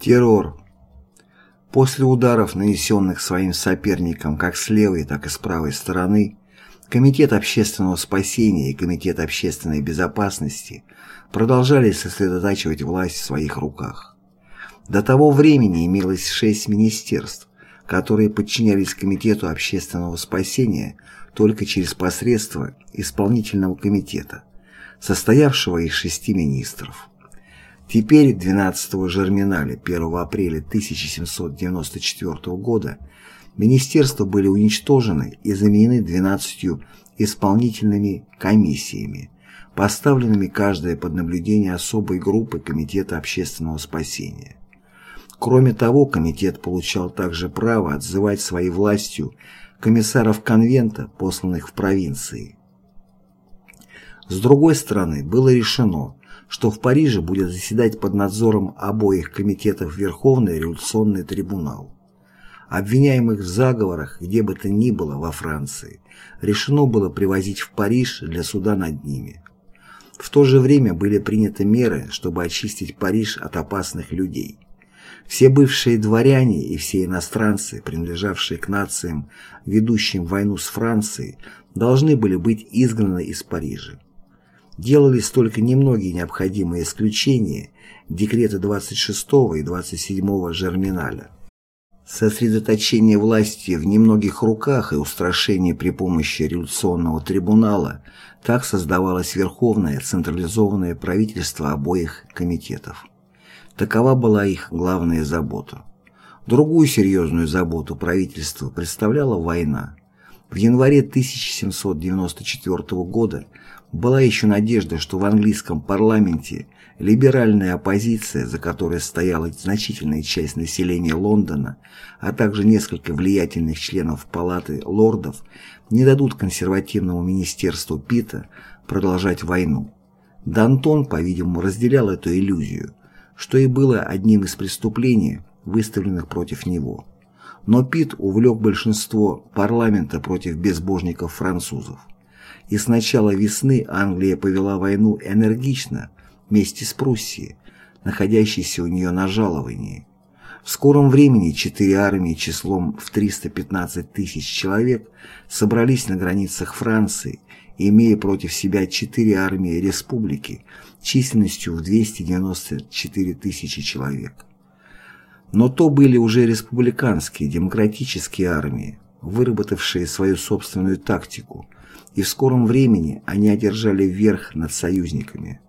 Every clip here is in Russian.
Террор. После ударов, нанесенных своим соперникам как с левой, так и с правой стороны, Комитет общественного спасения и Комитет общественной безопасности продолжали сосредотачивать власть в своих руках. До того времени имелось шесть министерств, которые подчинялись Комитету общественного спасения только через посредство Исполнительного комитета, состоявшего из шести министров. Теперь 12 Жерминаля 1 апреля 1794 года министерства были уничтожены и заменены 12 исполнительными комиссиями, поставленными каждая под наблюдение особой группы Комитета общественного спасения. Кроме того, комитет получал также право отзывать своей властью комиссаров конвента, посланных в провинции. С другой стороны, было решено, что в Париже будет заседать под надзором обоих комитетов Верховный революционный трибунал. Обвиняемых в заговорах, где бы то ни было во Франции, решено было привозить в Париж для суда над ними. В то же время были приняты меры, чтобы очистить Париж от опасных людей. Все бывшие дворяне и все иностранцы, принадлежавшие к нациям, ведущим войну с Францией, должны были быть изгнаны из Парижа делались только немногие необходимые исключения декрета 26 и 27 Жерминаля. Сосредоточение власти в немногих руках и устрашение при помощи революционного трибунала так создавалось верховное централизованное правительство обоих комитетов. Такова была их главная забота. Другую серьезную заботу правительства представляла война. В январе 1794 года была еще надежда, что в английском парламенте либеральная оппозиция, за которой стояла значительная часть населения Лондона, а также несколько влиятельных членов Палаты лордов, не дадут консервативному министерству Питта продолжать войну. Дантон, по-видимому, разделял эту иллюзию, что и было одним из преступлений, выставленных против него. Но Питт увлек большинство парламента против безбожников французов и с начала весны Англия повела войну энергично вместе с Пруссией, находящейся у нее на жаловании. В скором времени четыре армии числом в 315 тысяч человек собрались на границах Франции, имея против себя четыре армии республики численностью в 294 тысячи человек. Но то были уже республиканские демократические армии, выработавшие свою собственную тактику – и в скором времени они одержали верх над союзниками.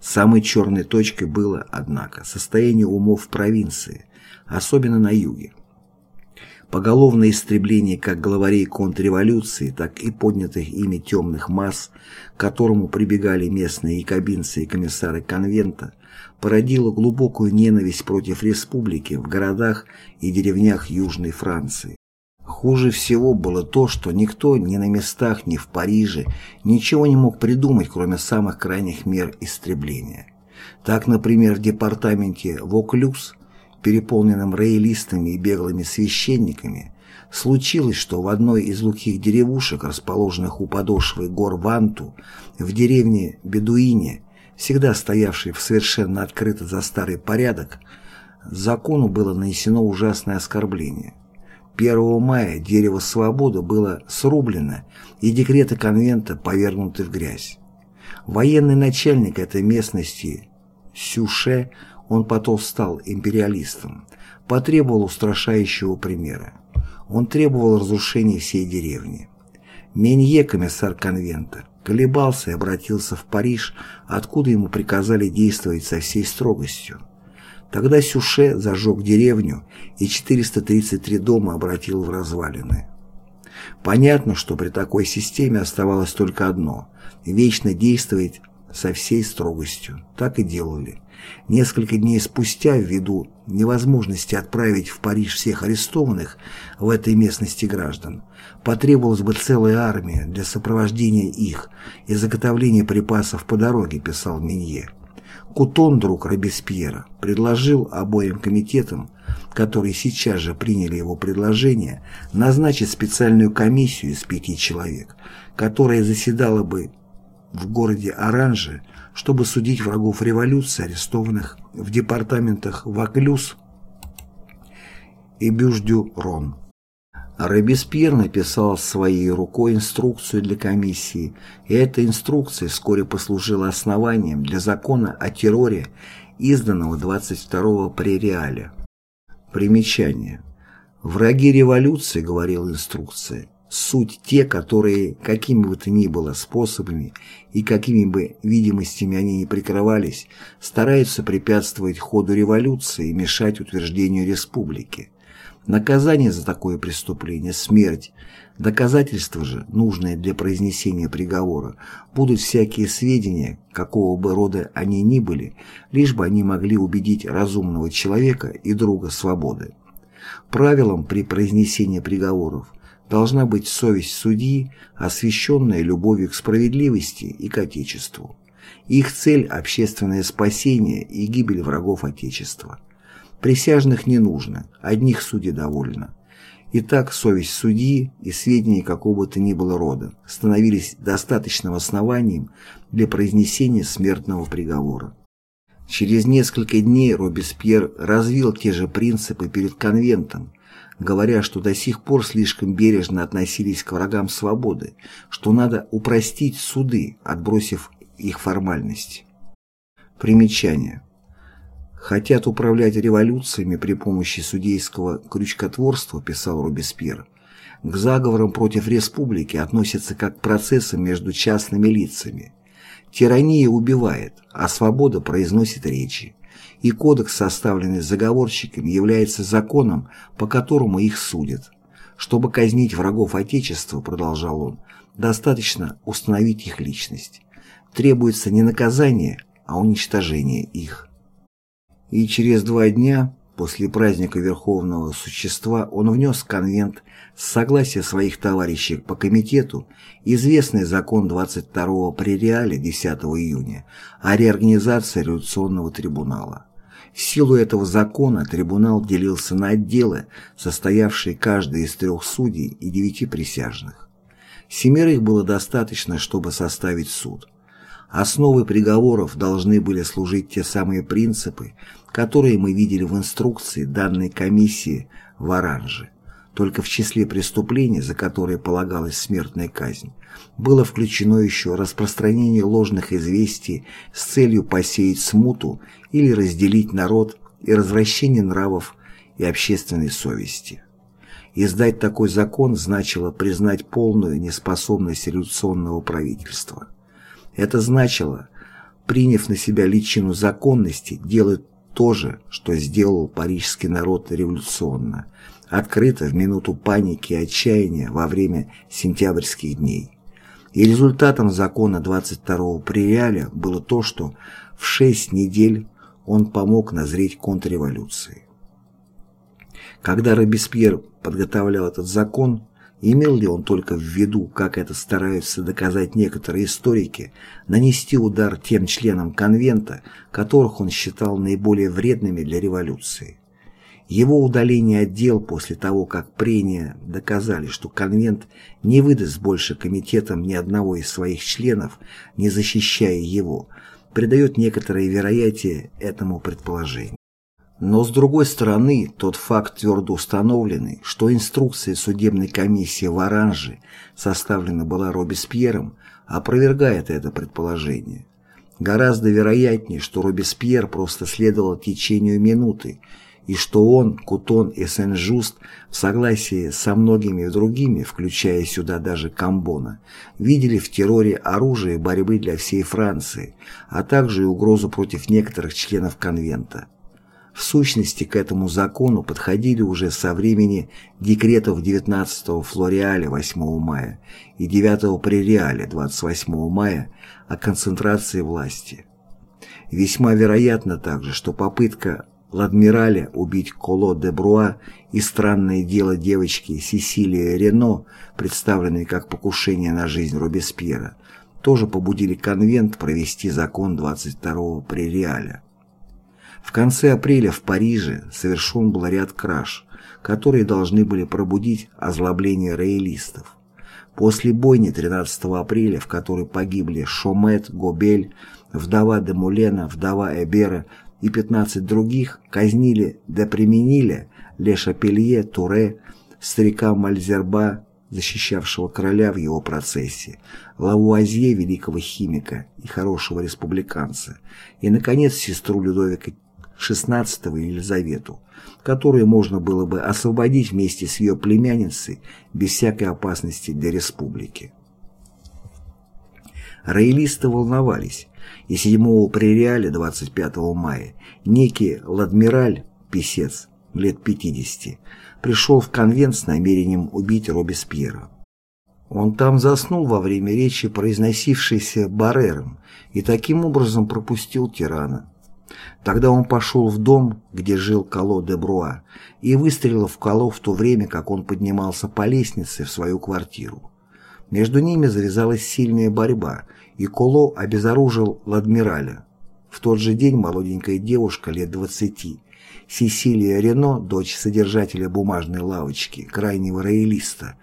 Самой черной точкой было, однако, состояние умов провинции, особенно на юге. Поголовное истребление как главарей контрреволюции, так и поднятых ими темных масс, к которому прибегали местные якобинцы и комиссары конвента, породило глубокую ненависть против республики в городах и деревнях Южной Франции. Хуже всего было то, что никто ни на местах, ни в Париже ничего не мог придумать, кроме самых крайних мер истребления. Так, например, в департаменте Воклюс, переполненном роялистами и беглыми священниками, случилось, что в одной из глухих деревушек, расположенных у подошвы гор Ванту, в деревне Бедуине, всегда стоявшей в совершенно открыто за старый порядок, закону было нанесено ужасное оскорбление. 1 мая дерево свободы было срублено и декреты конвента повергнуты в грязь. Военный начальник этой местности Сюше, он потом стал империалистом, потребовал устрашающего примера. Он требовал разрушения всей деревни. Менье, комиссар конвента, колебался и обратился в Париж, откуда ему приказали действовать со всей строгостью. Тогда Сюше зажег деревню и 433 дома обратил в развалины. Понятно, что при такой системе оставалось только одно – вечно действовать со всей строгостью. Так и делали. Несколько дней спустя, ввиду невозможности отправить в Париж всех арестованных в этой местности граждан, потребовалась бы целая армия для сопровождения их и заготовления припасов по дороге, писал Минье. Кутон, друг Робеспьера, предложил обоим комитетам, которые сейчас же приняли его предложение, назначить специальную комиссию из пяти человек, которая заседала бы в городе Оранже, чтобы судить врагов революции, арестованных в департаментах Ваклюз и Бюждю-Рон. Робеспьер написал своей рукой инструкцию для комиссии, и эта инструкция вскоре послужила основанием для закона о терроре, изданного 22-го при Реале. Примечание. «Враги революции, — говорила инструкция, — суть те, которые, какими бы то ни было способами и какими бы видимостями они ни прикрывались, стараются препятствовать ходу революции и мешать утверждению республики. Наказание за такое преступление – смерть. Доказательства же, нужные для произнесения приговора, будут всякие сведения, какого бы рода они ни были, лишь бы они могли убедить разумного человека и друга свободы. Правилом при произнесении приговоров должна быть совесть судьи, освященная любовью к справедливости и к Отечеству. Их цель – общественное спасение и гибель врагов Отечества. Присяжных не нужно, одних судей довольно. Итак, совесть судьи и сведения какого то ни было рода становились достаточным основанием для произнесения смертного приговора. Через несколько дней Робеспьер развил те же принципы перед конвентом, говоря, что до сих пор слишком бережно относились к врагам свободы, что надо упростить суды, отбросив их формальность. Примечание. «Хотят управлять революциями при помощи судейского крючкотворства», писал Робеспьер. «К заговорам против республики относятся как к процессам между частными лицами. Тирания убивает, а свобода произносит речи. И кодекс, составленный заговорщиками, является законом, по которому их судят. Чтобы казнить врагов Отечества, продолжал он, достаточно установить их личность. Требуется не наказание, а уничтожение их и через два дня после праздника Верховного Существа он внес в конвент с согласия своих товарищей по комитету известный закон 22-го пререале 10 июня о реорганизации революционного трибунала. В силу этого закона трибунал делился на отделы, состоявшие каждый из трех судей и девяти присяжных. Семерых было достаточно, чтобы составить суд. Основой приговоров должны были служить те самые принципы, которые мы видели в инструкции данной комиссии в Оранже. Только в числе преступлений, за которые полагалась смертная казнь, было включено еще распространение ложных известий с целью посеять смуту или разделить народ и развращение нравов и общественной совести. Издать такой закон значило признать полную неспособность революционного правительства. Это значило, приняв на себя личину законности, делать то же, что сделал парижский народ революционно, открыто в минуту паники и отчаяния во время сентябрьских дней. И результатом закона 22-го Приреаля было то, что в шесть недель он помог назреть контрреволюции. Когда Робеспьер подготовлял этот закон, Имел ли он только в виду, как это стараются доказать некоторые историки, нанести удар тем членам конвента, которых он считал наиболее вредными для революции? Его удаление от дел после того, как прения доказали, что конвент не выдаст больше комитетам ни одного из своих членов, не защищая его, придает некоторое вероятие этому предположению. Но с другой стороны, тот факт твердо установленный, что инструкция судебной комиссии в Оранже составлена была Робеспьером, опровергает это предположение. Гораздо вероятнее, что Робеспьер просто следовал течению минуты, и что он, Кутон и Сен-Жуст в согласии со многими другими, включая сюда даже Камбона, видели в терроре оружие борьбы для всей Франции, а также и угрозу против некоторых членов конвента. В сущности, к этому закону подходили уже со времени декретов 19-го Флориаля 8 мая и 9-го Прериаля 28 мая о концентрации власти. Весьма вероятно также, что попытка Ладмираля убить Коло де Бруа и странное дело девочки Сесилии Рено, представленные как покушение на жизнь Робеспьера, тоже побудили конвент провести закон 22-го Прериаля. В конце апреля в Париже совершен был ряд краж, которые должны были пробудить озлобление роялистов. После бойни 13 апреля, в которой погибли Шомет, Гобель, вдова де Мулена, вдова Эбера и 15 других, казнили де Примениля, Ле Шапелье, Туре, старика Мальзерба, защищавшего короля в его процессе, Лавуазье, великого химика и хорошего республиканца, и, наконец, сестру Людовика XVI Елизавету, которую можно было бы освободить вместе с ее племянницей без всякой опасности для республики. Роялисты волновались, и 7 прериаля 25 мая некий Ладмираль, писец, лет 50, пришел в конвент с намерением убить Робеспьера. Он там заснул во время речи, произносившейся Баррером, и таким образом пропустил тирана. Тогда он пошел в дом, где жил Кало де Бруа, и выстрелил в Кало в то время, как он поднимался по лестнице в свою квартиру. Между ними завязалась сильная борьба, и Коло обезоружил Ладмираля. В тот же день молоденькая девушка лет двадцати, Сесилия Рено, дочь содержателя бумажной лавочки, крайнего роялиста,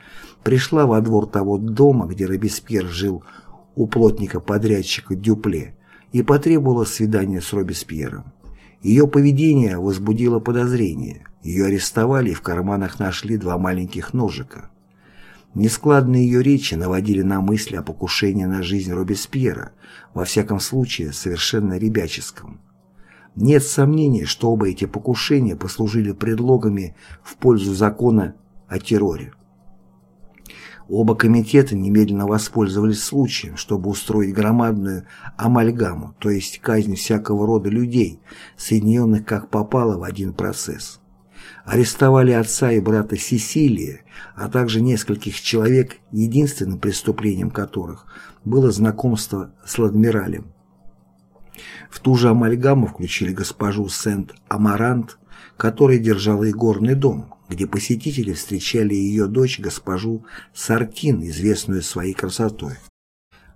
пришла во двор того дома, где Робеспьер жил у плотника-подрядчика Дюпле, и потребовала свидания с Робеспьером. Ее поведение возбудило подозрение. Ее арестовали и в карманах нашли два маленьких ножика. Нескладные ее речи наводили на мысли о покушении на жизнь Робеспьера, во всяком случае совершенно ребяческом. Нет сомнений, что оба эти покушения послужили предлогами в пользу закона о терроре. Оба комитета немедленно воспользовались случаем, чтобы устроить громадную амальгаму, то есть казнь всякого рода людей, соединенных как попало в один процесс. Арестовали отца и брата Сесилия, а также нескольких человек, единственным преступлением которых было знакомство с Ладмиралем. В ту же амальгаму включили госпожу Сент-Амарант, которая держала и горный дом, где посетители встречали ее дочь, госпожу Сартин, известную своей красотой.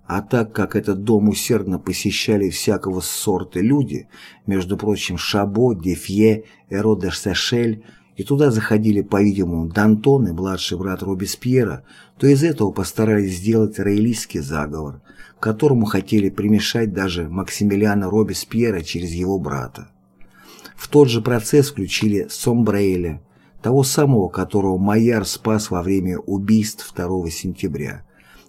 А так как этот дом усердно посещали всякого сорта люди, между прочим, Шабо, Дефье, Эро де Сешель, и туда заходили, по-видимому, Д'Антон и младший брат Робеспьера, то из этого постарались сделать роялистский заговор, к которому хотели примешать даже Максимилиана Робеспьера через его брата. В тот же процесс включили Сомбрейля, того самого, которого Майяр спас во время убийств 2 сентября,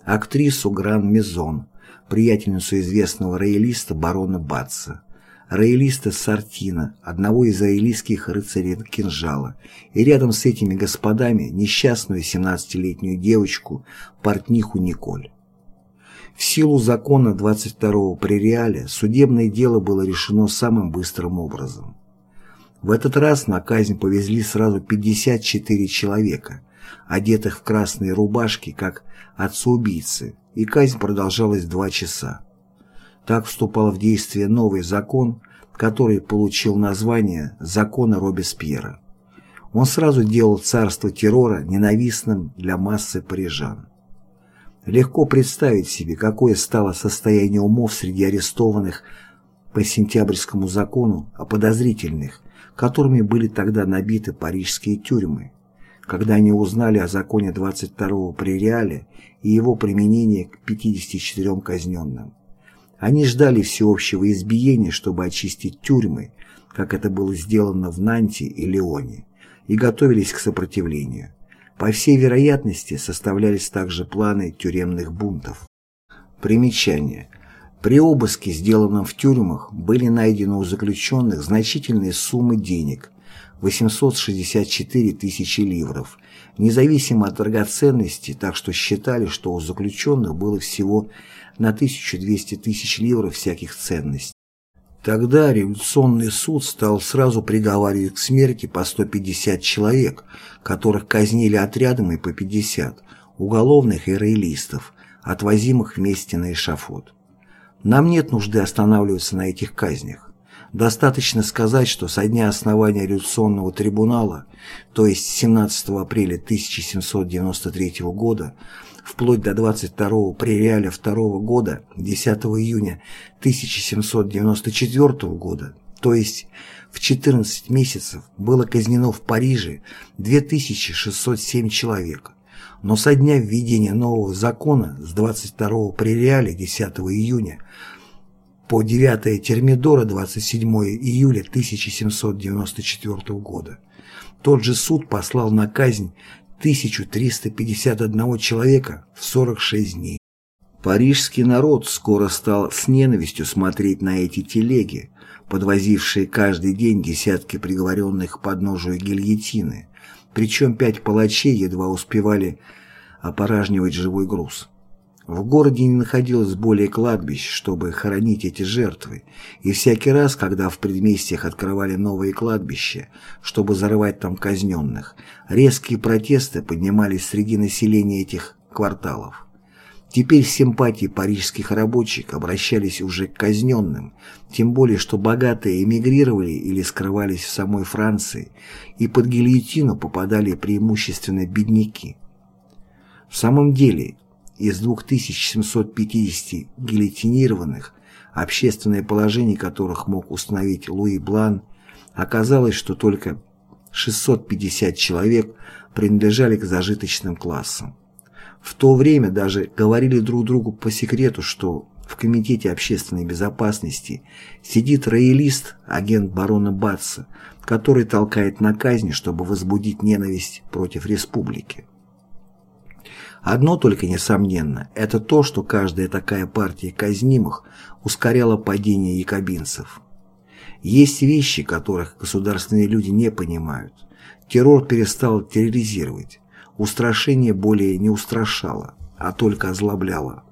актрису Гран Мезон, приятельницу известного роялиста барона Батца, роялиста Сартина, одного из роялистских рыцарей кинжала, и рядом с этими господами несчастную 17-летнюю девочку, портниху Николь. В силу закона 22-го прериаля судебное дело было решено самым быстрым образом. В этот раз на казнь повезли сразу 54 человека, одетых в красные рубашки, как отцы-убийцы, и казнь продолжалась два часа. Так вступал в действие новый закон, который получил название «Закона Робеспьера». Он сразу делал царство террора ненавистным для массы парижан. Легко представить себе, какое стало состояние умов среди арестованных по сентябрьскому закону, а подозрительных, которыми были тогда набиты парижские тюрьмы, когда они узнали о законе 22-го прериале и его применении к 54 казненным. Они ждали всеобщего избиения, чтобы очистить тюрьмы, как это было сделано в Нанте и Леоне, и готовились к сопротивлению. По всей вероятности составлялись также планы тюремных бунтов. Примечание. При обыске, сделанном в тюрьмах, были найдены у заключенных значительные суммы денег – 864 тысячи ливров, независимо от драгоценности, так что считали, что у заключенных было всего на 1200 тысяч ливров всяких ценностей. Тогда революционный суд стал сразу приговаривать к смерти по 150 человек, которых казнили отрядом и по 50, уголовных и роялистов, отвозимых вместе на эшафот. Нам нет нужды останавливаться на этих казнях. Достаточно сказать, что со дня основания революционного трибунала, то есть 17 апреля 1793 года, вплоть до 22 прериаля 2 года, 10 июня 1794 года, то есть в 14 месяцев было казнено в Париже 2607 человек, но со дня введения нового закона с 22 Прериаля 10 июня по 9 Термидора 27 июля 1794 года тот же суд послал на казнь 1351 человека в 46 дней. Парижский народ скоро стал с ненавистью смотреть на эти телеги, подвозившие каждый день десятки приговоренных к подножию гильотины, причем пять палачей едва успевали опоражнивать живой груз. В городе не находилось более кладбищ, чтобы хоронить эти жертвы, и всякий раз, когда в предместьях открывали новые кладбища, чтобы зарывать там казненных, резкие протесты поднимались среди населения этих кварталов. Теперь симпатии парижских рабочих обращались уже к казненным, тем более что богатые эмигрировали или скрывались в самой Франции, и под гильотину попадали преимущественно бедняки. В самом деле, из 2750 гильотинированных, общественное положение которых мог установить Луи Блан, оказалось, что только 650 человек принадлежали к зажиточным классам. В то время даже говорили друг другу по секрету, что в Комитете общественной безопасности сидит роялист, агент барона Батца, который толкает на казни, чтобы возбудить ненависть против республики. Одно только несомненно, это то, что каждая такая партия казнимых ускоряла падение якобинцев. Есть вещи, которых государственные люди не понимают. Террор перестал терроризировать. Устрашение более не устрашало, а только озлобляло.